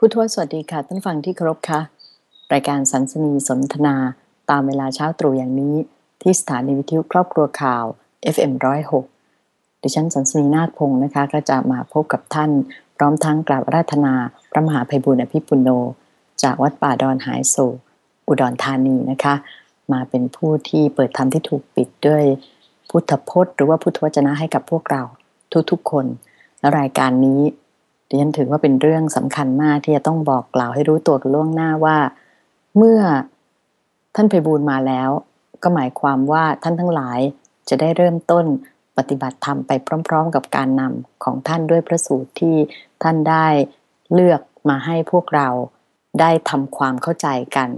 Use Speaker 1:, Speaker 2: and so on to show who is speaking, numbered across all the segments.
Speaker 1: ผู้ทวสวัสดีค่ะท่านฟังที่เคารพค่ะ รายการสันสนีสนทนาตามเวลาเช้าตรู่อย่างนี้ ที่สถานีวิทยุครอบครัวข่าว FM106 ดิฉันสันสนีนาคพงศ์นะคะ ก็จะมาพบกับท่าน พร้อมทั้งกราบราธนา พระมหาภัยบุญอภิปุโน จากวัดป่าดอนหายโศกอุดรธานีนะคะ มาเป็นผู้ที่เปิดธรรมที่ถูกปิดด้วยพุทธพจน์ หรือว่าพุทธวจนะให้กับพวกเราทุกๆคนและรายการนี้ ดิฉันถือว่าเป็นเรื่องสำคัญมากที่จะต้องบอกกล่าวให้รู้ตัวกันล่วงหน้าว่า เมื่อท่านไพบูลย์มาแล้ว ก็หมายความว่าท่านทั้งหลายจะได้เริ่มต้นปฏิบัติธรรมไปพร้อม ๆ กับการนำของท่านด้วยพระสูตรที่ท่านได้เลือกมาให้พวกเราได้ทำความเข้าใจกัน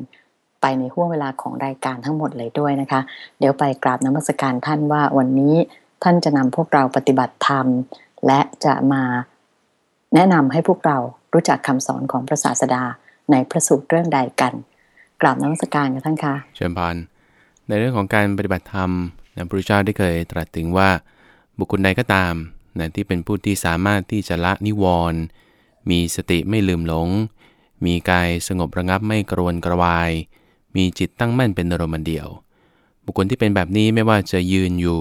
Speaker 1: ไปในห่วงเวลาของรายการทั้งหมดเลยด้วยนะคะ เดี๋ยวไปกราบนมัสการท่านว่าวันนี้ท่านจะนำพวกเราปฏิบัติธรรม และจะมา แนะนำให้พวกเรารู้จักคำสอนของพระศาสดาในพระสูตรเรื่องใดกัน กราบนมัสการกันท่านคะ
Speaker 2: เชิญพานในเรื่องของการปฏิบัติธรรมนะพระพุทธเจ้าได้เคยตรัสถึงว่า บุคคลใดก็ตามนะที่เป็นผู้ที่สามารถที่จะละนิวรณ์มีสติไม่ลืมหลง มีกายสงบระงับไม่กรวนกระวาย มีจิตตั้งมั่นเป็นอารมณ์เดียว บุคคลที่เป็นแบบนี้ไม่ว่าจะยืนอยู่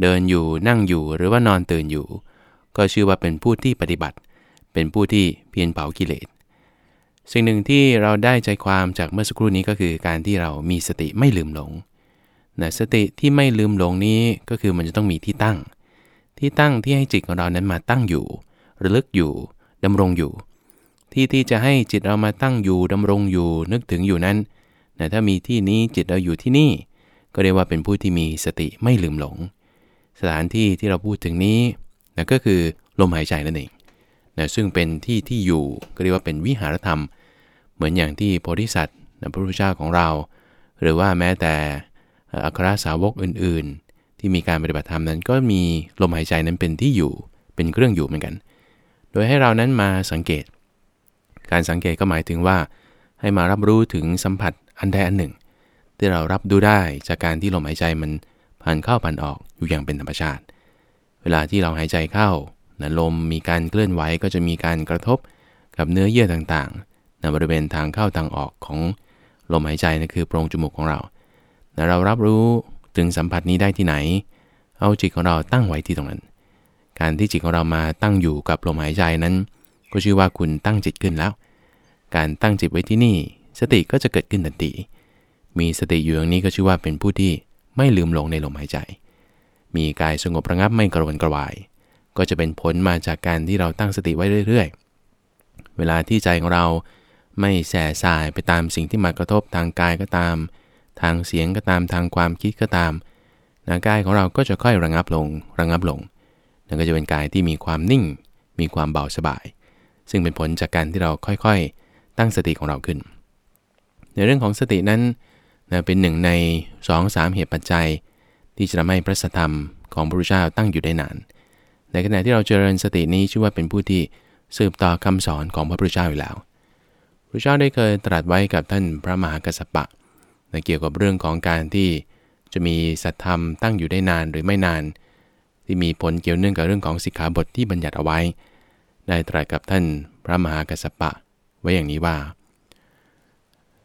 Speaker 2: เดินอยู่นั่งอยู่หรือว่านอนตื่นอยู่ ก็ชื่อว่าเป็นผู้ที่ปฏิบัติ เป็นผู้ที่เพียรเผากิเลส สิ่งหนึ่งที่เราได้ใจความจากเมื่อสักครู่นี้ก็คือการที่เรามีสติไม่ลืมหลงนะสติที่ไม่ลืมหลงนี้ก็คือมันจะต้องมีที่ตั้ง ที่ตั้งที่ให้จิตของเรานั้นมาตั้งอยู่ ระลึกอยู่ดำรงอยู่ ที่ที่จะให้จิตเรามาตั้งอยู่ดำรงอยู่นึกถึงอยู่นั้นนะถ้ามีที่นี้จิตเราอยู่ที่นี่ ก็เรียกว่าเป็นผู้ที่มีสติไม่ลืมหลง สถานที่ที่เราพูดถึงนี้ นะก็คือลมหายใจนั่นเองนะซึ่งเป็นที่ที่อยู่ก็เรียกว่าเป็นวิหารธรรม เหมือนอย่างที่โพธิสัตว์นะพระพุทธเจ้าของเรา หรือว่าแม้แต่อัครสาวกอื่น ๆ ที่มีการปฏิบัติธรรมนั้น ก็มีลมหายใจนั้นเป็นที่อยู่เป็นเครื่องอยู่เหมือนกัน โดยให้เรานั้นมาสังเกต การสังเกตก็หมายถึงว่า ให้มารับรู้ถึงสัมผัสอันใดอันหนึ่ง ที่เรารับดูได้จากการที่ลมหายใจมันผ่านเข้าผ่านออกอยู่อย่างเป็นธรรมชาติ เวลาที่เราหายใจเข้านะลมมีการเคลื่อนไหวก็จะมีการกระทบกับเนื้อเยื่อต่างๆในบริเวณทางเข้าทางออกของลมหายใจนั่นคือโพรงจมูกของเรานะเรารับรู้ถึงสัมผัสนี้ได้ที่ไหน เอาจิตของเราตั้งไว้ที่ตรงนั้น การที่จิตของเรามาตั้งอยู่กับลมหายใจนั้น ก็ชื่อว่าคุณตั้งจิตขึ้นแล้ว การตั้งจิตไว้ที่นี่ สติก็จะเกิดขึ้นทันทีมีสติอยู่อย่างนี้ก็ชื่อว่าเป็นผู้ที่ไม่ลืมหลงในลมหายใจ มีกายสงบระงับไม่กระวนกระวาย ก็จะเป็นผลมาจากการที่เราตั้งสติไว้เรื่อย ๆ เวลาที่ใจของเราไม่แส่สายไปตามสิ่งที่มากระทบทางกายก็ตาม ทางเสียงก็ตามทางความคิดก็ตามนะกายของเราก็จะค่อยระงับลงระงับลงนั่นก็จะเป็นกายที่มีความนิ่ง มีความเบาสบาย ซึ่งเป็นผลจากการที่เราค่อยๆ ตั้งสติของเราขึ้น ในเรื่องของสตินั้นนะเป็นหนึ่งใน2อสาเหตุปัจจัย ที่จะทำให้พระธรรมของพระพุทธเจ้าตั้งอยู่ได้นาน ในขณะที่เราเจริญสตินี้ชื่อว่าเป็นผู้ที่สืบต่อคำสอนของพระพุทธเจ้าอยู่แล้วพระเจ้าได้เคยตรัสไว้กับท่านพระมหากัสสปะในเกี่ยวกับเรื่องของการที่จะมีสัตธรรมตั้งอยู่ได้นานหรือไม่นาน ที่มีผลเกี่ยวเนื่องกับเรื่องของสิกขาบทที่บัญญัติเอาไว้ ได้ตรัสกับท่านพระมหากัสสปะไว้อย่างนี้ว่า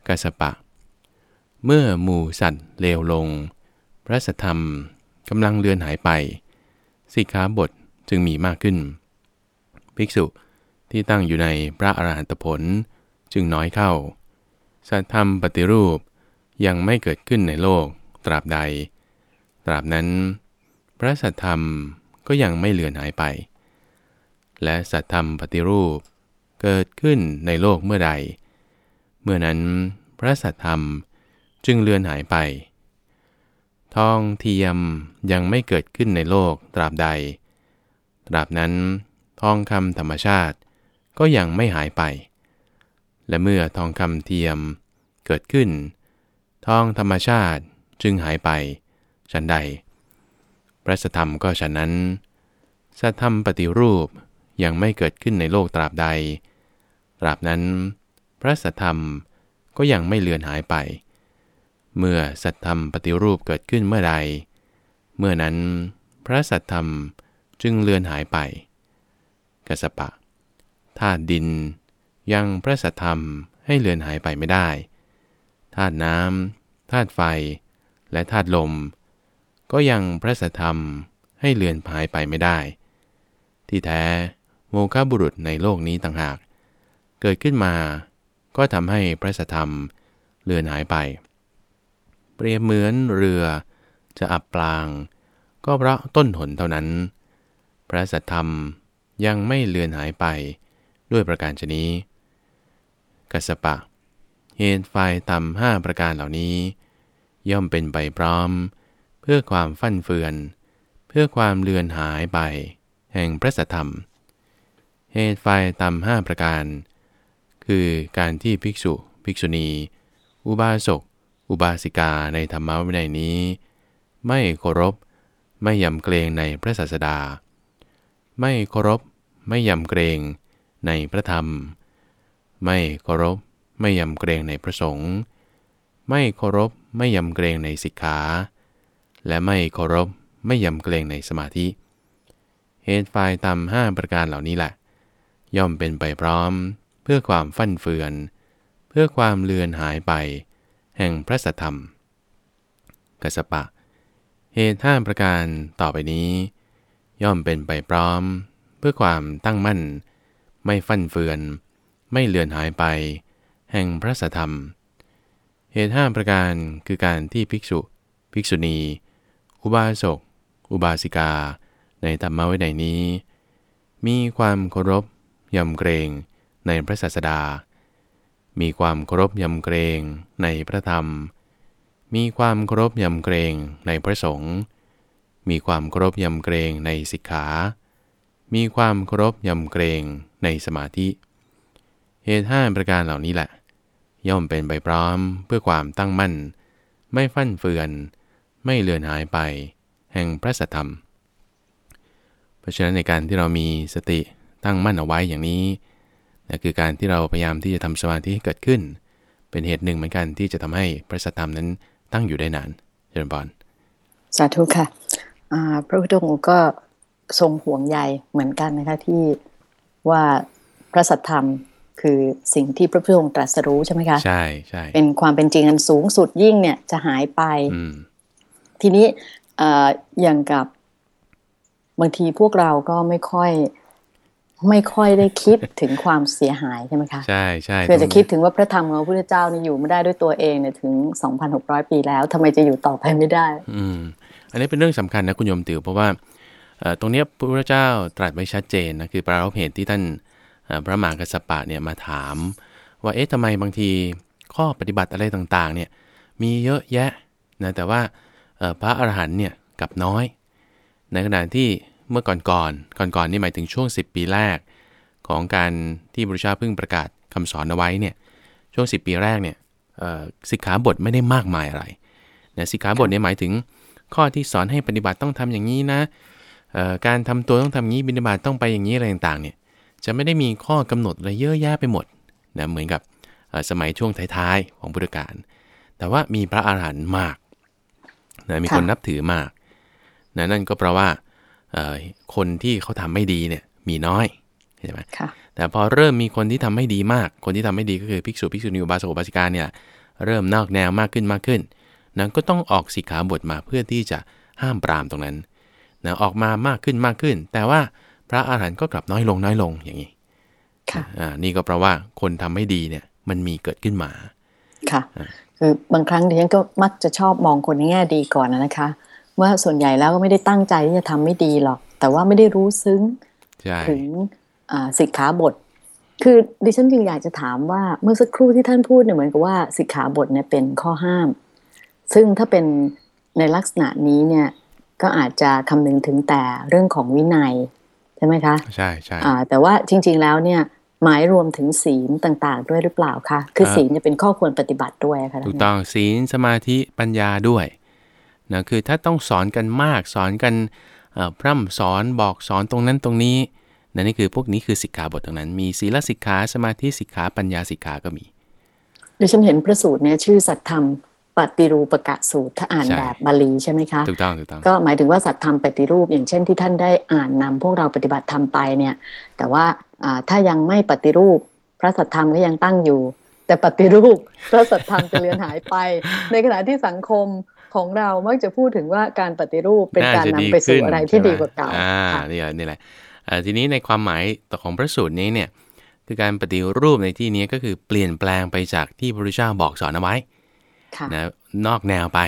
Speaker 2: กัสสปะ เมื่อหมู่สัตว์เลวลง ระสัทธรรมกำลังเลือนหายไปสิกขาบทจึงมีมากขึ้น ภิกษุที่ตั้งอยู่ในพระอรหันตผลจึงน้อยเข้า สัทธรรมปฏิรูปยังไม่เกิดขึ้นในโลกตราบใด ตราบนั้น พระสัทธรรมก็ยังไม่เลือนหายไป และสัทธรรมปฏิรูปเกิดขึ้นในโลกเมื่อใด เมื่อนั้นพระสัทธรรมจึงเลือนหายไป ทองเทียมยังไม่เกิดขึ้นในโลกตราบใด ตราบนั้น ทองคำธรรมชาติก็ยังไม่หายไป และเมื่อทองคำเทียมเกิดขึ้น ทองธรรมชาติจึงหายไป ฉันใด พระสธรรมก็ฉะนั้นสัทธรรมปฏิรูปยังไม่เกิดขึ้นในโลกตราบใด ตราบนั้น พระสัธรรมก็ยังไม่เลือนหายไป เมื่อสัทธรรมปฏิรูปเกิดขึ้นเมื่อใด เมื่อนั้นพระสัทธรรมจึงเลือนหายไปกสปะธาตุดิน ยังพระสัทธรรมให้เลือนหายไปไม่ได้ธาตุน้ำธาตุไฟ และธาตุลม ก็ยังพระสัทธรรมให้เลือนหายไปไม่ได้ ที่แท้โมฆะบุรุษในโลกนี้ต่างหาก เกิดขึ้นมาก็ทำให้พระสัทธรรมเลือนหายไป เปรียบเหมือนเรือ จะอับปลาง ก็เพราะต้นหนเท่านั้น พระสัทธรรมยังไม่เลือนหายไปด้วยประการชนี้ กัสปะ เหตุไฟต่ำห้าประการเหล่านี้ ย่อมเป็นไปพร้อม เพื่อความฟั่นเฟือน เพื่อความเลือนหายไป แห่งพระสัทธรรม เหตุไฟต่ำห้าประการ คือการที่ภิกษุ ภิกษุณี อุบาสก อุบาสิกาในธรรมวินัยนี้ ไม่เคารพ ไม่ยำเกรงในพระศาสดา ไม่เคารพ ไม่ยำเกรงในพระธรรม ไม่เคารพ ไม่ยำเกรงในพระสงฆ์ไม่เคารพ ไม่ยำเกรงในสิกขา และไม่เคารพ ไม่ยำเกรงในสมาธิเหตุฝ่ายต่ำห้าประการเหล่านี้แหละ ย่อมเป็นไปพร้อม เพื่อความฟั่นเฟือน เพื่อความเลือนหายไป แห่งพระสัทธรรม กัสปะ เหตุห้าประการต่อไปนี้ ย่อมเป็นไปพร้อม เพื่อความตั้งมั่น ไม่ฟั่นเฟือน ไม่เลือนหายไป แห่งพระสัทธรรม เหตุห้าประการคือการที่ภิกษุ ภิกษุณี อุบาสก อุบาสิกา ในธรรมะไว้ในนี้ มีความเคารพยำเกรงในพระศาสดา มีความเคารพยำเกรงในพระธรรม มีความเคารพยำเกรงในพระสงฆ์ มีความเคารพยำเกรงในสิกขา มีความเคารพยำเกรงในสมาธิ เหตุห้าประการเหล่านี้แหละ ย่อมเป็นไปพร้อมเพื่อความตั้งมั่น ไม่ฟั่นเฟือน ไม่เลือนหายไป แห่งพระสัทธรรม เพราะฉะนั้นในการที่เรามีสติตั้งมั่นเอาไว้อย่างนี้ นะคือการที่เราพยายามที่จะทำสมาธิให้เกิดขึ้น เป็นเหตุหนึ่งเหมือนกันที่จะทำให้พระสัทธรรมนั้นตั้งอยู่ได้นานเจริญพร
Speaker 1: สาธุค่ะอ่าพระพุทธองค์ก็ทรงห่วงใยเหมือนกันนะคะที่ว่าพระสัทธรรมคือสิ่งที่พระพุทธองค์ตรัสรู้ใช่ไหมคะ
Speaker 2: ใช่ใช่
Speaker 1: เป็นความเป็นจริงอันสูงสุดยิ่งเนี่ยจะหายไป
Speaker 2: อืม
Speaker 1: ทีนี้เอ่ออย่างกับบางทีพวกเราก็ไม่ค่อย ไม่ค่อยได้คิดถึงความเสียหายใช่ไหมคะ
Speaker 2: ใช่ใช่
Speaker 1: คือจะ
Speaker 2: ตรง
Speaker 1: คิดถึงว่าพระธรรมของพระพุทธเจ้านี่อยู่ไม่ได้ด้วยตัวเองเนี่ยถึง 2,600 ปีแล้วทำไมจะอยู่ต่อไปไม่ได้
Speaker 2: อืมอันนี้เป็นเรื่องสำคัญนะคุณโยมติวเพราะว่าเอ่อตรงเนี้ยพระพุทธเจ้าตรัสไว้ชัดเจนนะคือปรารภเหตุที่ท่านเอ่อพระมหากัสสปะเนี่ยมาถาม ว่าเอ๊ะทำไมบางทีข้อปฏิบัติอะไรต่างๆเนี่ยมีเยอะแยะนะแต่ว่าเอ่อพระอรหันต์เนี่ยกลับน้อย ในขณะที่ เมื่อก่อนก่อนก่อนก่อนๆนี่หมายถึงช่วง 10 ปีแรก ของการที่พระพุทธเจ้าเพิ่งประกาศคำสอนเอาไว้เนี่ยช่วง 10 ปีแรกเนี่ยเอ่อสิกขาบทไม่ได้มากมายอะไรนะสิกขาบทเนี่ยหมายถึงข้อที่สอนให้ปฏิบัติต้องทำอย่างนี้นะเอ่อการทำตัวต้องทำอย่างนี้บิณฑบาตต้องไปอย่างนี้อะไรต่างๆเนี่ยจะไม่ได้มีข้อกำหนดอะไรเยอะแยะไปหมดนะเหมือนกับเอ่อสมัยช่วงท้ายๆของพุทธกาลแต่ว่ามีพระอาหารหันต์มากนะมีคน
Speaker 1: ค่ะ
Speaker 2: นับถือมากนะนั่นก็เพราะว่าเอ่อ คนที่เขาทำไม่ดีเนี่ยมีน้อยใช่ไหม
Speaker 1: ค่ะ
Speaker 2: แต่พอเริ่มมีคนที่ทำไม่ดีมาก คนที่ทำไม่ดีก็คือภิกษุภิกษุณีอุบาสกอุบาสิกาเนี่ยเริ่มนอกแนวมากขึ้นมากขึ้นนะก็ต้องออกสิกขาบทมาเพื่อที่จะห้ามปรามตรงนั้นนะออกมามากขึ้นมากขึ้น แต่ว่าพระอาหารหันต์ก็กลับน้อยลงน้อยลงอย่างนี้
Speaker 1: ค่ะ
Speaker 2: อ่านี่ก็เพราะว่าคนทำไม่ดีเนี่ยมันมีเกิดขึ้นมา
Speaker 1: ค่ะ คือบางครั้งดิฉันก็มักจะชอบมองคนในแง่ดีก่อนนะนะคะ ว่าส่วนใหญ่แล้วก็ไม่ได้ตั้งใจที่จะทำไม่ดีหรอก แต่ว่าไม่ได้รู้ซึ้ง
Speaker 2: ใช่
Speaker 1: ถึงอ่าสิกขาบท คือดิฉันจึงอยากจะถามว่าเมื่อสักครู่ที่ท่านพูดเนี่ยเหมือนกับว่าสิกขาบทเนี่ยเป็นข้อห้าม ซึ่งถ้าเป็นในลักษณะนี้เนี่ยก็อาจจะคำนึงถึงแต่เรื่องของวินัยใช่ไหมคะ
Speaker 2: ใช่ใช่
Speaker 1: อ่าแต่ว่าจริง ๆแล้วเนี่ยหมายรวมถึงศีลต่างๆ ด้วยหรือเปล่าคะคือ
Speaker 2: เอ่อ
Speaker 1: ศีลจะเป็นข้อควรปฏิบัติด้วยค่ะ
Speaker 2: ถูกต้องศีลสมาธิปัญญาด้วย นะคือถ้าต้องสอนกันมากสอนกันเอ่อพร่ำสอนบอกสอนตรงนั้นตรงนี้นั่นนี่คือพวกนี้คือสิกขาบทตรงนั้น มีศีลสิกขาสมาธิสิกขาปัญญาสิกขาก็มี
Speaker 1: ดิฉันเห็นพระสูตรเนี่ยชื่อสัตธรรมปฏิรูปกะสูตรถ้าอ่าน
Speaker 2: ใช่
Speaker 1: แบบบาลีใช่ไหมคะ
Speaker 2: ถูกต้องถูกต้อง
Speaker 1: ก็หมายถึงว่าสัตธรรมปฏิรูป อย่างเช่นที่ท่านได้อ่านนำพวกเราปฏิบัติธรรมไปเนี่ย แต่ว่าอ่าถ้ายังไม่ปฏิรูป พระสัทธรรมก็ยังตั้งอยู่ แต่ปฏิรูปพระสัทธรรมจะเลือนหายไป ในขณะที่สังคม ของเรามักจะพูดถึงว่าการปฏิรูปเป็นการนำไปสู่อะไรที่ดีกว่าเก่า
Speaker 2: อ่านี่แหละนี่แหละทีนี้ในความหมายต่อของพระสูตรนี้เนี่ยคือการปฏิรูปในที่นี้ก็คือเปลี่ยนแปลงไปจากที่พระพุทธเจ้าบอกสอนเอาไว้นะนอกแนวไป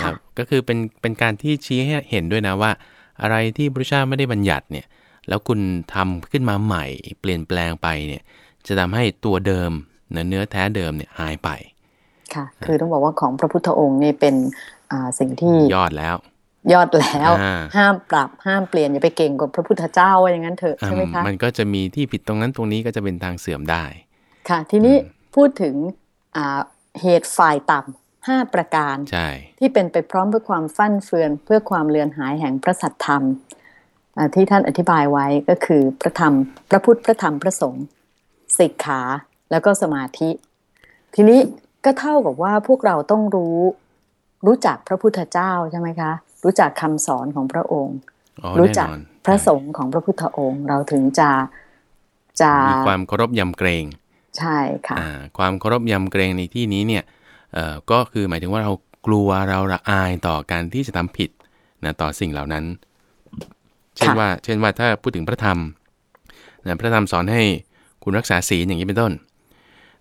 Speaker 2: นะก็คือเป็นเป็นการที่ชี้ให้เห็นด้วยนะว่า อะไรที่พระพุทธเจ้าไม่ได้บัญญัติเนี่ย แล้วคุณทำขึ้นมาใหม่ เปลี่ยนแปลงไปเนี่ย จะทำให้ตัวเดิมเนื้อแท้เดิมเนี่ยหายไป
Speaker 1: ค่ะ คือต้องบอกว่าของพระพุทธองค์นี่เป็นสิ่งที่
Speaker 2: ยอดแล้ว
Speaker 1: ยอดแล้ว ห้ามปรับห้ามเปลี่ยนอย่าไปเก่งกว่าพระพุทธเจ้าอย่างนั้นเถอะใช่ไหมคะ
Speaker 2: มันก็จะมีที่ผิดตรงนั้นตรงนี้ก็จะเป็นทางเสื่อมได้
Speaker 1: ค่ะ ทีนี้พูดถึงเหตุฝ่ายต่ำห้าประการที่เป็นไปพร้อมเพื่อความฟั่นเฟือนเพื่อความเลือนหายแห่งพระสัทธรรมที่ท่านอธิบายไว้ก็คือพระธรรม พระพุทธพระธรรมพระสงฆ์สิกขาแล้วก็สมาธิ ทีนี้ ก็เท่ากับว่าพวกเราต้องรู้ รู้จักพระพุทธเจ้าใช่ไหมคะ รู้จักคำสอนของพระองค์ รู้จักพระสงฆ์ของพระพุทธองค์ เราถึงจะจะ
Speaker 2: มีความเคารพยำเกรง
Speaker 1: ใช่ค่ะ
Speaker 2: ความเคารพยำเกรงในที่นี้เนี่ยก็คือหมายถึงว่าเรากลัวเราละอายต่อการที่จะทำผิดนะต่อสิ่งเหล่านั้น เช่นว่า เช่นว่าถ้าพูดถึงพระธรรมนะพระธรรมสอนให้คุณรักษาศีลอย่างนี้เป็นต้น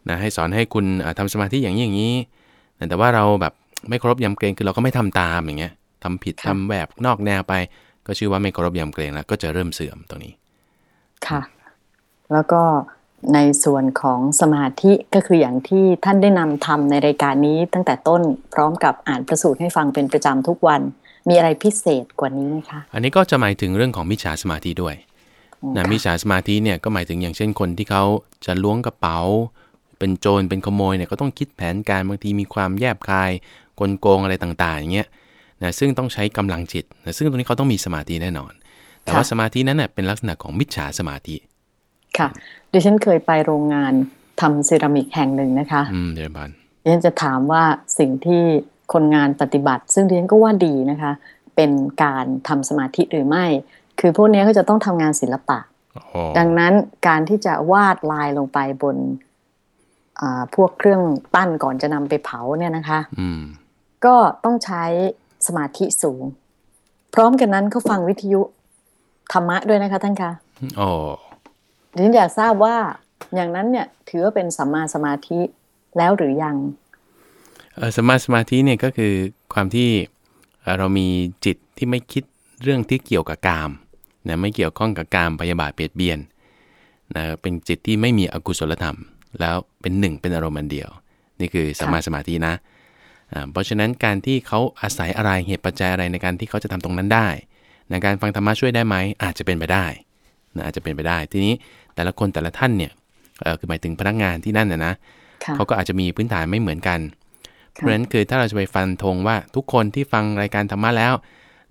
Speaker 2: นะให้สอนให้คุณทำสมาธิอย่างนี้อย่างนี้ แต่ว่าเราแบบไม่เคารพยำเกรงคือเราก็ไม่ทำตามอย่างเงี้ยทำผิดทำแบบนอกแนวไป ก็ชื่อว่าไม่เคารพยำเกรงแล้ว ก็จะเริ่มเสื่อมตรงนี้
Speaker 1: ค่ะ แล้วก็ในส่วนของสมาธิก็คืออย่างที่ท่านได้นำทำในรายการนี้ตั้งแต่ต้นพร้อมกับอ่านประสูตรให้ฟังเป็นประจำทุกวัน มีอะไรพิเศษกว่านี้ไหมคะ
Speaker 2: อันนี้ก็จะหมายถึงเรื่องของมิจฉาสมาธิด้วยนะมิจฉาสมาธิเนี่ยก็หมายถึงอย่างเช่นคนที่เขาจะล้วงกระเป๋า เป็นโจรเป็นขโมยเนี่ยก็ต้องคิดแผนการบางทีมีความแยบคายกลโกงอะไรต่างๆอย่างเงี้ยนะซึ่งต้องใช้กำลังจิตนะซึ่งตรงนี้เขาต้องมีสมาธิแน่นอน แต่ว่าสมาธินั้นเน่ยเป็นลักษณะของมิจฉาสมาธิ
Speaker 1: ค่ะดิฉันเคยไปโรงงานทำเซรามิกแห่งหนึ่งนะคะ
Speaker 2: อืมเดี๋ยวบัน
Speaker 1: ดิฉันจะถามว่าสิ่งที่คนงานปฏิบัติ ซึ่งดิฉันก็ว่าดีนะคะ เป็นการทำสมาธิหรือไม่ คือพวกนี้ก็จะต้องทำงานศิลปะ ดังนั้นการที่จะวาดลายลงไปบน พวกเครื่องปั้นก่อนจะนำไปเผาเนี่ยนะคะก็ต้องใช้สมาธิสูง พร้อมกันนั้นเขาฟังวิทยุธรรมะด้วยนะคะท่านคะ
Speaker 2: อ๋อ
Speaker 1: ดิฉันอยากทราบว่าอย่างนั้นเนี่ยถือว่าเป็นสัมมาสมาธิแล้วหรือยัง
Speaker 2: สัมมาสมาธิเนี่ยก็คือความที่เรามีจิตที่ไม่คิดเรื่องที่เกี่ยวกับกามนะไม่เกี่ยวข้องกับกามพยาบาทเบียดเบียนนะเป็นจิตที่ไม่มีอกุศลธรรม แล้วเป็นหนึ่งเป็นอารมณ์อันเดียว นี่คือสมาสมาธินะเพราะฉะนั้นการที่เขาอาศัยอะไรเหตุปัจจัยอะไรในการที่เขาจะทำตรงนั้นได้ในการฟังธรรมะช่วยได้ไหมอาจจะเป็นไปได้นะอาจจะเป็นไปได้ ทีนี้แต่ละคนแต่ละท่านเนี่ยคือหมายถึงพนักงานที่นั่นนะนะเขาก็อาจจะมีพื้นฐานไม่เหมือนกัน เพราะฉะนั้นคือถ้าเราจะไปฟันธงว่าทุกคนที่ฟังรายการธรรมะแล้ว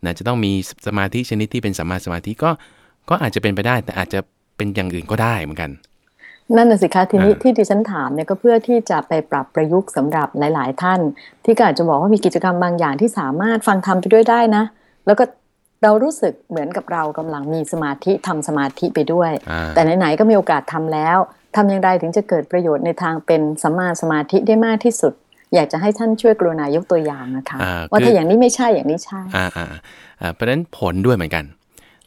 Speaker 2: นะจะต้องมีสมาธิชนิดที่เป็นสัมมาสมาธิก็ก็อาจจะเป็นไปได้ แต่อาจจะเป็นอย่างอื่นก็ได้เหมือนกัน
Speaker 1: นั่นน่ะสิคะทีนี้ที่ดิฉันถามเนี่ยก็เพื่อที่จะไปปรับประยุกต์สำหรับหลาย ๆ ท่าน ที่ก็อาจจะบอกว่ามีกิจกรรมบางอย่างที่สามารถฟังทำไปด้วยได้นะ แล้วก็เรารู้สึกเหมือนกับเรากำลังมีสมาธิทำสมาธิไปด้วย แต่ไหน ๆ ก็มีโอกาสทำแล้วทำอย่างไรถึงจะเกิดประโยชน์ในทางเป็นสัมมาสมาธิได้มากที่สุด อยากจะให้ท่านช่วยกรุณายกตัวอย่างนะคะว่าถ้าอย่างนี้ไม่ใช่อย่างนี้ใช่
Speaker 2: อ่าอ่าเพราะฉะนั้นผลด้วยเหมือนกัน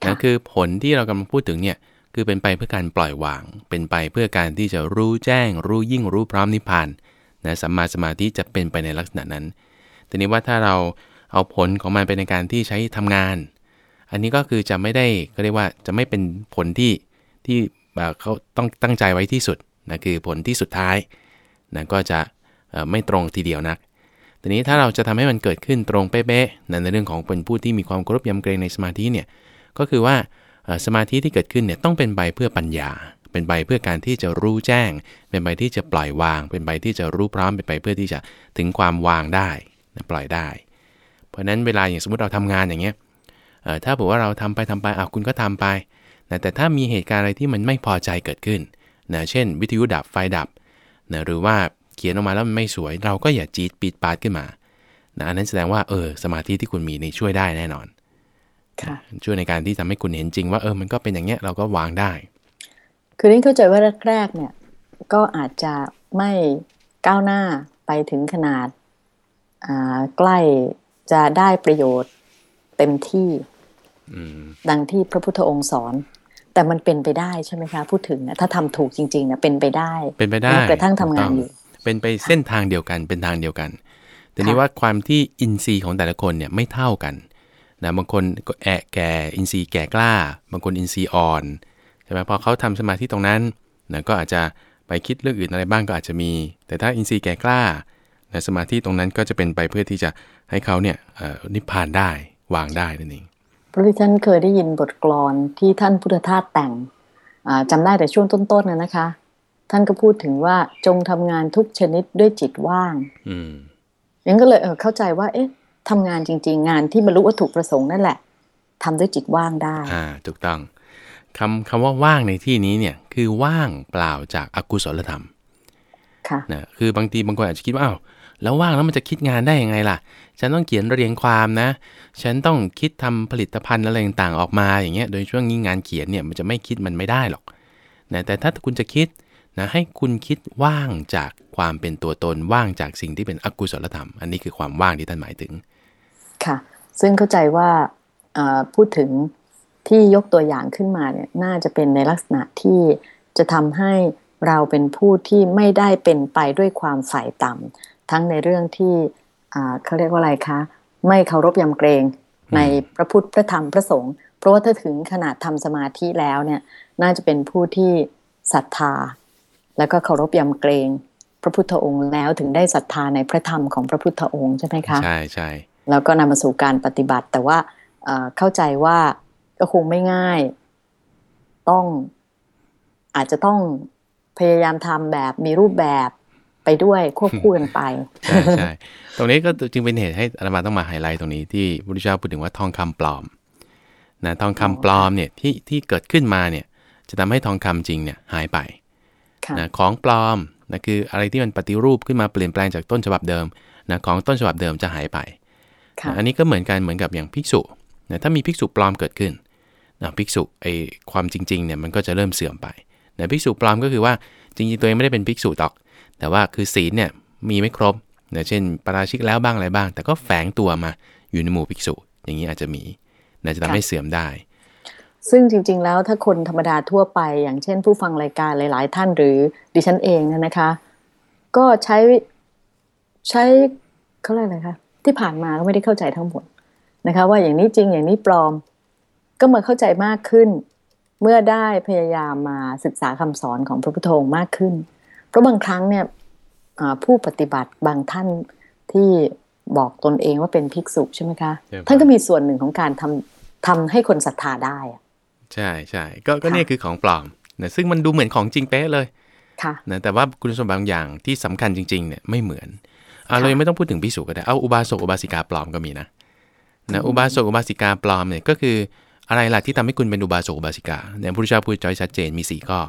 Speaker 2: นะคือผลที่เรากำลังพูดถึงเนี่ย คือเป็นไปเพื่อการปล่อยวาง เป็นไปเพื่อการที่จะรู้แจ้ง รู้ยิ่งรู้พร้อมนิพพานนะสัมมาสมาธิจะเป็นไปในลักษณะนั้น ทีนี้ว่าถ้าเราเอาผลของมันไปในการที่ใช้ทำงาน อันนี้ก็คือจะไม่ได้ก็เรียกว่าจะไม่เป็นผลที่ที่เขาต้องตั้งใจไว้ที่สุดนะคือผลที่สุดท้ายนะก็จะไม่ตรงทีเดียวนัก ทีนี้ถ้าเราจะทำให้มันเกิดขึ้นตรงเป๊ะๆนะในเรื่องของเป็นผู้ที่มีความเคารพยำเกรงในสมาธิเนี่ย ก็คือว่า สมาธิที่เกิดขึ้นเนี่ยต้องเป็นใบเพื่อปัญญา เป็นใบเพื่อการที่จะรู้แจ้ง เป็นใบที่จะปล่อยวาง เป็นใบที่จะรู้พร้อมเป็นใบเพื่อที่จะถึงความวางได้ปล่อยได้ เพราะนั้นเวลาอย่างสมมติเราทำงานอย่างเงี้ยถ้าบอกว่าเราทำไปทำไปอะคุณก็ทำไปนะแต่ถ้ามีเหตุการณ์อะไรที่มันไม่พอใจเกิดขึ้นนะเช่น วิทยุดับไฟดับนะหรือว่าเขียนออกมาแล้วมันไม่สวย เราก็อย่าจีดปิดปาดขึ้นมานะอันนั้นแสดงว่าเออสมาธิที่คุณมีนี่ช่วยได้แน่นอน ช่วยในการที่ทำให้คุณเห็นจริงว่าเออมันก็เป็นอย่างเงี้ยเราก็วางได้
Speaker 1: คือนี่เข้าใจว่าแรกๆเนี่ยก็อาจจะไม่ก้าวหน้าไปถึงขนาดใกล้จะได้ประโยชน์เต็มที่ดังที่พระพุทธองค์สอน แต่มันเป็นไปได้ใช่ไหมคะ พูดถึงนะถ้าทำถูกจริงๆนะเป็นไปได้
Speaker 2: เป็นไปได้
Speaker 1: กระทั่งทำงานอยู่
Speaker 2: เป็นไปเส้นทางเดียวกันเป็นทางเดียวกัน แต่นี้ว่าความที่อินทรีย์ของแต่ละคนเนี่ยไม่เท่ากัน นะบางคนก็แอะแก่อินทรีย์แก่กล้า บางคนอินทรีย์อ่อนใช่ไหมพอเขาทำสมาธิตรงนั้นนะก็อาจจะไปคิดเรื่องอื่นอะไรบ้างก็อาจจะมี แต่ถ้าอินทรีย์แก่กล้านะสมาธิตรงนั้นก็จะเป็นไปเพื่อที่จะให้เขาเนี่ยนิพพานได้วางได้นั่นเอง
Speaker 1: พระท่านเคยได้ยินบทกลอนที่ท่านพุทธทาสแต่งจำได้แต่ช่วงต้นๆนะนะคะ ท่านก็พูดถึงว่าจงทำงานทุกชนิดด้วยจิตว่าง
Speaker 2: อืม
Speaker 1: ยังก็เลยเออเข้าใจว่า เอ๊ะ ทำงานจริง ๆ งานที่บรรลุวัตถุประสงค์นั่นแหละทำด้วยจิตว่างได้
Speaker 2: อ่าถูกต้องคำคำว่าว่างในที่นี้เนี่ยคือว่างเปล่าจากอากุศลธรรม
Speaker 1: ค่ะ
Speaker 2: นะคือบางทีบางคนอาจจะคิดว่าอ้าวแล้วว่างแล้วมันจะคิดงานได้ยังไงล่ะ ฉันต้องเขียนเรียงความนะ ฉันต้องคิดทำผลิตภัณฑ์อะไรต่างๆออกมาอย่างเงี้ย โดยช่วงนี้งานเขียนเนี่ยมันจะไม่คิดมันไม่ได้หรอกนะแต่ถ้าคุณจะคิดนะให้คุณคิดว่างจากความเป็นตัวตนว่างจากสิ่งที่เป็นอกุศลธรรม อันนี้คือความว่างที่ท่านหมายถึง
Speaker 1: ค่ะ ซึ่งเข้าใจว่าพูดถึงที่ยกตัวอย่างขึ้นมาเนี่ยน่าจะเป็นในลักษณะที่จะทำให้เราเป็นผู้ที่ไม่ได้เป็นไปด้วยความฝ่ายต่ำทั้งในเรื่องที่เขาเรียกว่าอะไรคะ ไม่เคารพยำเกรงในพระพุทธพระธรรมพระสงฆ์เพราะว่าถ้าถึงขนาดทำสมาธิแล้วเนี่ยน่าจะเป็นผู้ที่ศรัทธา แล้วก็เคารพยำเกรง พระพุทธองค์แล้วถึงได้ศรัทธาในพระธรรมของพระพุทธองค์ใช่ไหมคะ
Speaker 2: ใช่ใช่
Speaker 1: แล้วก็นำมาสู่การปฏิบัติ แต่ว่าเข้าใจว่าก็คงไม่ง่าย ต้องอาจจะต้องพยายามทำแบบมีรูปแบบไปด้วยควบคู่กันไป
Speaker 2: ใช่ใช่ตรงนี้ก็จึงเป็นเหตุให้อาตมาต้องมาไฮไลท์ตรงนี้ที่พระพุทธเจ้าพูดถึงว่าทองคำปลอมนะทองคำปลอมเนี่ยที่ที่เกิดขึ้นมาเนี่ย จะทำให้ทองคำจริงเนี่ยหายไปนะของปลอมนะคืออะไรที่มันปฏิรูปขึ้นมาเปลี่ยนแปลงจากต้นฉบับเดิมนะของต้นฉบับเดิมจะหายไปนะ อันนี้ก็เหมือนกันเหมือนกับอย่างภิกษุนะถ้ามีภิกษุปลอมเกิดขึ้นนะภิกษุไอความจริงๆเนี่ยมันก็จะเริ่มเสื่อมไปนะภิกษุปลอมก็คือว่าจริงๆตัวเองไม่ได้เป็นภิกษุตอก แต่ว่าคือศีลเนี่ยมีไม่ครบนะเช่นปราชิกแล้วบ้างอะไรบ้าง แต่ก็แฝงตัวมาอยู่ในหมู่ภิกษุ อย่างนี้อาจจะมีนะจะทำให้เสื่อมได้
Speaker 1: ซึ่งจริง ๆ แล้วถ้าคนธรรมดาทั่วไป อย่างเช่น ผู้ฟังรายการหลายๆ ท่านหรือดิฉันเองนะคะ ก็ใช้ใช้เขาเรียกอะไรคะ ที่ผ่านมาก็ไม่ได้เข้าใจทั้งหมดนะคะ ว่าอย่างนี้จริงอย่างนี้ปลอม ก็มาเข้าใจมากขึ้น เมื่อได้พยายามมาศึกษาคำสอนของพระพุทโธมากขึ้น เพราะบางครั้งเนี่ยผู้ปฏิบัติบางท่านที่บอกตนเองว่าเป็นภิกษุใช่ไหมคะ ท่านก็มีส่วนหนึ่งของการทำทำให้คนศรัทธาได้อะ
Speaker 2: ใช่ใช่ก็ก็นี่คือของปลอมนะซึ่งมันดูเหมือนของจริงเป๊ะเลย
Speaker 1: ค่ะ
Speaker 2: นะแต่ว่าคุณสมบัติบางอย่างที่สำคัญจริงๆเนี่ยไม่เหมือน เรายังไม่ต้องพูดถึงภิกษุก็ได้ เอาอุบาสกอุบาสิกาปลอมก็มีนะนะอุบาสกอุบาสิกาปลอมเนี่ยก็คืออะไรล่ะที่ทำให้คุณเป็นอุบาสกอุบาสิกาเนี่ยพระพุทธเจ้าพูดจ้อยชัดเจนมี 4 ข้อ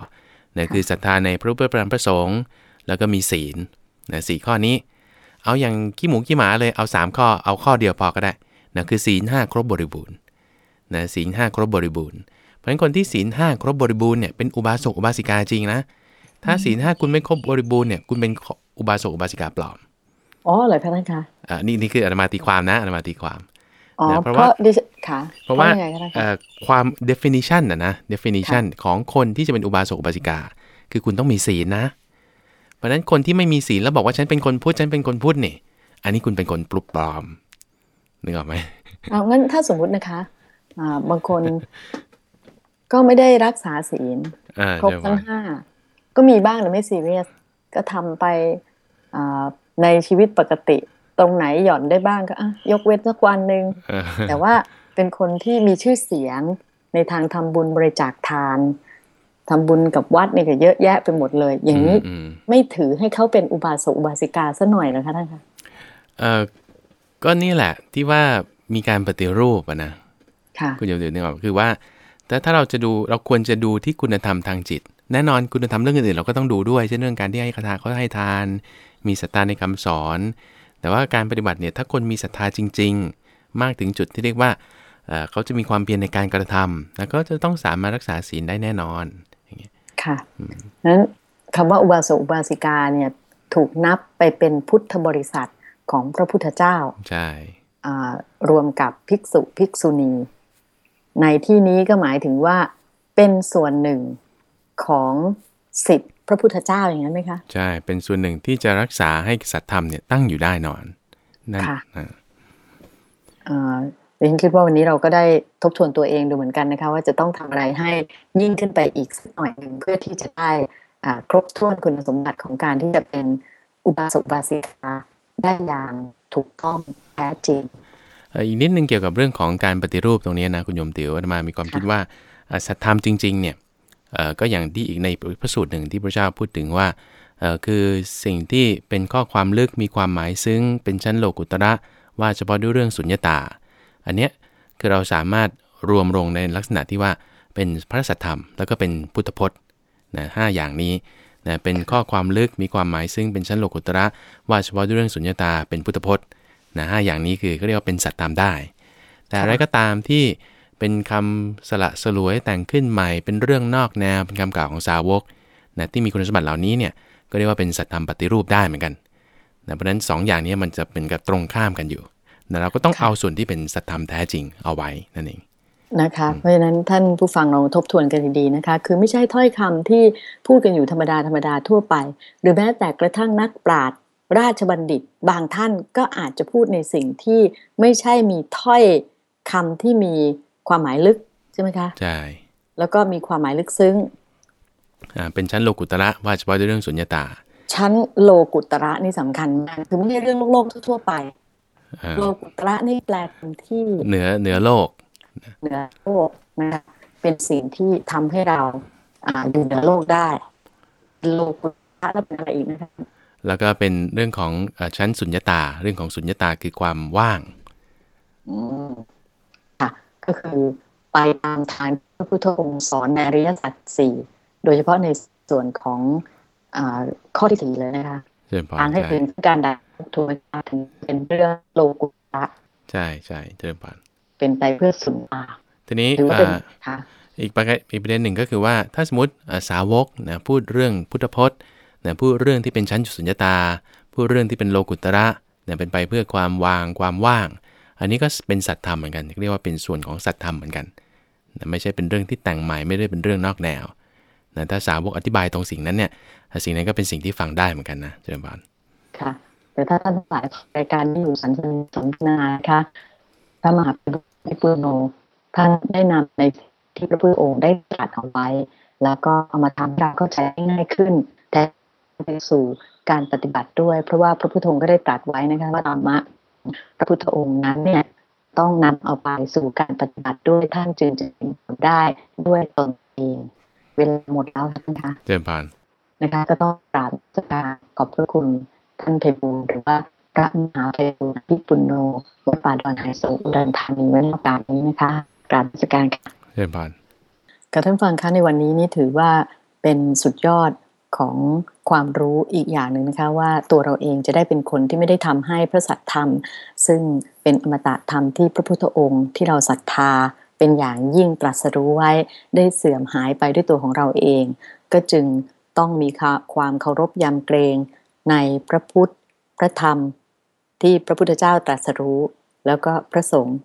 Speaker 2: นะคือศรัทธาในพระพุทธพระธรรมพระสงฆ์แล้วก็มีศีลนะสข้อนี้ เอาอย่างขี้หมูขี้หมาเลยเอา 3 ข้อเอาข้อเดียวพอก็ได้นะคือศีลห้าครบบริบูรณ์นะศีลห้าครบบริบูรณ์เพราะฉะนั้นคนที่ศีลห้าครบบริบูรณ์เนี่ยเป็นอุบาสกอุบาสิกาจริงนะถ้าศีลห้าคุณไม่ครบบริบูรณ์เนี่ยคุณเป็นอุบาสกอุบาสิกาปลอม
Speaker 1: อ๋อเลยพระท่านคะ
Speaker 2: อ่านี่นี่คืออนุมาตีความนะอนุมาตีความ
Speaker 1: อ๋อเพราะว่า
Speaker 2: ค่ะเพราะว่าความ definition นะนะ definition ของคนที่จะเป็นอุบาสกอุบาสิกา คือคุณต้องมีศีลนะ เพราะฉะนั้นคนที่ไม่มีศีลแล้วบอกว่าฉันเป็นคนพูดฉันเป็นคนพูดนี่อันนี้คุณเป็นคนปลุกปลอมนึกออกไหม
Speaker 1: เอางั้นถ้าสมมุตินะคะอ่าบางคนก็ไม่ได้รักษาศีลครบทั้งห้าก็มีบ้างแต่ไม่ซีเรียสก็ทำไป ในชีวิตปกติ ตรงไหนหย่อนได้บ้างก็ยกเว้นสักวันหนึ่งแต่ว่าเป็นคนที่มีชื่อเสียงในทางทำบุญบริจาคทานทำบุญกับวัดนี่ก็เยอะแยะไปหมดเลย อย่างนี้ไม่ถือให้เขาเป็นอุบาสกอุบาสิกาซะหน่อยนะคะท่านคะ
Speaker 2: เออก็นี่แหละที่ว่ามีการปฏิรูปนะ
Speaker 1: ค่ะ
Speaker 2: คุณโยมเดี๋ยวนึกออกคือว่าแต่ถ้าเราจะดูเราควรจะดูที่คุณธรรมทางจิต แน่นอนคุณธรรมเรื่องอื่นๆเราก็ต้องดูด้วยเช่นเรื่องการที่ให้คาถาเขาให้ทาน มีศรัทธาในคำสอน แต่ว่าการปฏิบัติเนี่ยถ้าคนมีศรัทธาจริง ๆ มากถึงจุดที่เรียกว่าเขาจะมีความเพียรในการกระทำแล้วก็จะต้องสามารถรักษาศีลได้แน่นอนอย่างเงี้ย
Speaker 1: ค่ะนั้นคำว่าอุบาสกอุบาสิกาเนี่ยถูกนับไปเป็นพุทธบริษัทของพระพุทธเจ้า
Speaker 2: ใช่
Speaker 1: รวมกับภิกษุภิกษุณี ในที่นี้ก็หมายถึงว่าเป็นส่วนหนึ่ง ของสิทธิพระพุทธเจ้าอย่างนั้นไหมคะ
Speaker 2: ใช่เป็นส่วนหนึ่งที่จะรักษาให้สัตธรรมเนี่ยตั้งอยู่ได้นอนนั่นค่ะ
Speaker 1: ดิฉันคิดว่าวันนี้เราก็ได้ทบทวนตัวเองดูเหมือนกันนะคะ ว่าจะต้องทำอะไรให้ยิ่งขึ้นไปอีกสักหน่อยหนึ่งเพื่อที่จะได้ครบถ้วนคุณสมบัติของการที่จะเป็นอุบาสกบาสิกาได้อย่างถูกต้องแท้จริง
Speaker 2: อีกนิดนึงเกี่ยวกับเรื่องของการปฏิรูปตรงนี้นะคุณโยมติ๋วอาตมามีความคิดว่าสัตธรรมจริง ๆ เนี่ย ก็อย่างที่อีกในพระสูตรหนึ่งที่พระเจ้าพูดถึงว่าคือสิ่งที่เป็นข้อความลึกมีความหมายซึ้ง เป็นชั้นโลกุตระว่าเฉพาะด้วยเรื่องสุญญตา อันเนี้ยคือเราสามารถรวมลงในลักษณะที่ว่าเป็นพระสัทธรรม แล้วก็เป็นพุทธพจน์นะหอย่างนี้นะเป็นข้อความลึกมีความหมายซึ่งเป็นชั้นโลกุตระว่าเฉพาะด้วยเรื่องสุญญตาเป็นพุทธพจน์นะหอย่างนี้คือก็เรียกว่าเป็นสัตตามได้ แต่อะไรก็ตามที่ เป็นคำสละสลวยแต่งขึ้นใหม่ เป็นเรื่องนอกแนวเป็นคำกล่าวของสาวกนะที่มีคุณสมบัติเหล่านี้เนี่ยก็เรียกว่าเป็นสัตธรรมปฏิรูปได้เหมือนกันนะเพราะฉะนั้น2ออย่างนี้มันจะเป็นกับตรงข้ามกันอยู่นะเราก็ต้องเอาส่วนที่เป็นสัตธรรมแท้จริงเอาไว้นั่นเอง
Speaker 1: นะคะเพราะฉะนั้นท่านผู้ฟังลองทบทวนกันดีๆนะคะ คือไม่ใช่ถ้อยคำที่พูดกันอยู่ธรรมดาธรรมดาทั่วไป หรือแม้แต่กระทั่งนักปราชญ์ราชบัณฑิต บางท่านก็อาจจะพูดในสิ่งที่ไม่ใช่มีถ้อยคำที่มี ความหมายลึกใช่ไหมคะ
Speaker 2: ใช่
Speaker 1: แล้วก็มีความหมายลึกซึ้ง
Speaker 2: อ่าเป็นชั้นโลกุตระว่าเฉพาะเรื่องสุญญตา
Speaker 1: ชั้นโลกุตระนี่สำคัญมากคือไม่ใช่เรื่องโลกทั่วไปโลกุตระนี่แปลเป็นที่
Speaker 2: เหนือเหนือโลก
Speaker 1: เหนือโลกนะคะเป็นสิ่งที่ทำให้เราอยู่เหนือโลกได้ โลกุตระแล้วเป็นอะไรอีกนะคะแล้
Speaker 2: วก็เป็นเรื่องของชั้นสุญญตา เรื่องของสุญญตาคือความว่าง
Speaker 1: อืมค่ะ ก็คือไปตามทางพระพุทธองค์สอนในอริยสัจสี่โดยเฉพาะในส่วนของอข้อที่สี่เลยนะคะทางให้ถึงการดับทุกข์ถึงเป็นเรื่องโลกุตระ
Speaker 2: ใช่ใช่เจริญพร
Speaker 1: เป็นไปเพื่อสุนตา
Speaker 2: ทีนี้อีกประเด็นอีกประเด็นหนึ่งก็คือว่าถ้าสมมติสาวกนะพูดเรื่องพุทธพจน์นะพูดเรื่องที่เป็นชั้นสุญญตา พูดเรื่องที่เป็นโลกุตระนะเป็นไปเพื่อความวางความว่าง อันนี้ก็เป็นสัตธรรมเหมือนกัน เรียกว่าเป็นส่วนของสัตธรรมเหมือนกันนะไม่ใช่เป็นเรื่องที่แต่งใหม่ไม่ได้เป็นเรื่องนอกแนวนะถ้าสาวกอธิบายตรงสิ่งนั้นเนี่ยสิ่งนั้นก็เป็นสิ่งที่ฟังได้เหมือนกันนะเจริญบาน
Speaker 1: ค่ะ แต่ถ้าท่านสายรายการที่อยู่สันสนทนาค่ะพระมหาพิปุโนท่านได้นำในที่พระพุทธองค์ได้ตรัสเอาไว้ แล้วก็เอามาทำให้เราเข้าใจง่ายขึ้น แต่ไปสู่การปฏิบัติด้วย เพราะว่าพระพุทธองค์ก็ได้ตรัสไว้นะคะว่าธรรมะ พระพุทธองค์นั้นเนี่ยต้องนำเอาไปสู่การปฏิบัติด้วยท่านจึงจะเห็นผลได้ด้วยตนเอง เวลาหมดแล้วนะคะ
Speaker 2: เจิญพาน
Speaker 1: นะคะ ก็ต้องกราบสักการขอบพระคุณท่านเพบูลหรือว่าพระมหาเพบูลพิปุณโนวัดป่าดอนไฮโซอุดรธานีไว้ในโอกาสนี้นะคะกราบสักการค่ะ
Speaker 2: เจิญพาน
Speaker 1: กระท่านฟังคะในวันนี้นี่ถือว่าเป็นสุดยอด ของความรู้อีกอย่างหนึ่งนะคะว่าตัวเราเองจะได้เป็นคนที่ไม่ได้ทำให้พระสัตธรรม ซึ่งเป็นอมตะธรรมที่พระพุทธองค์ที่เราศรัทธาเป็นอย่างยิ่งตรัสรู้ไว้ได้เสื่อมหายไปด้วยตัวของเราเอง ก็จึงต้องมีความเคารพยำเกรงในพระพุทธพระธรรม ที่พระพุทธเจ้าตรัสรู้ แล้วก็พระสงฆ์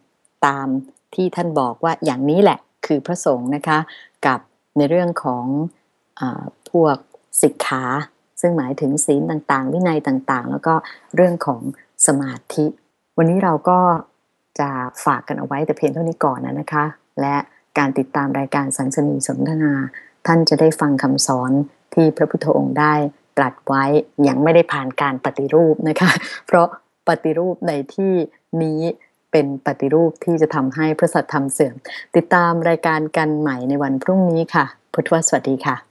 Speaker 1: ตามที่ท่านบอกว่าอย่างนี้แหละคือพระสงฆ์นะคะกับในเรื่องของอพวก สิกขา ซึ่งหมายถึงศีลต่างๆ วินัยต่างๆ แล้วก็เรื่องของสมาธิ วันนี้เราก็จะฝากกันเอาไว้แต่เพียงเท่านี้ก่อนนะคะ และการติดตามรายการสันสนีสนทนา ท่านจะได้ฟังคำสอนที่พระพุทธองค์ได้ตรัสไว้ยังไม่ได้ผ่านการปฏิรูปนะคะ เพราะปฏิรูปในที่นี้เป็นปฏิรูปที่จะทำให้พระสัทธรรมเสื่อม ติดตามรายการกันใหม่ในวันพรุ่งนี้ค่ะ พุทธวสวัสดีค่ะ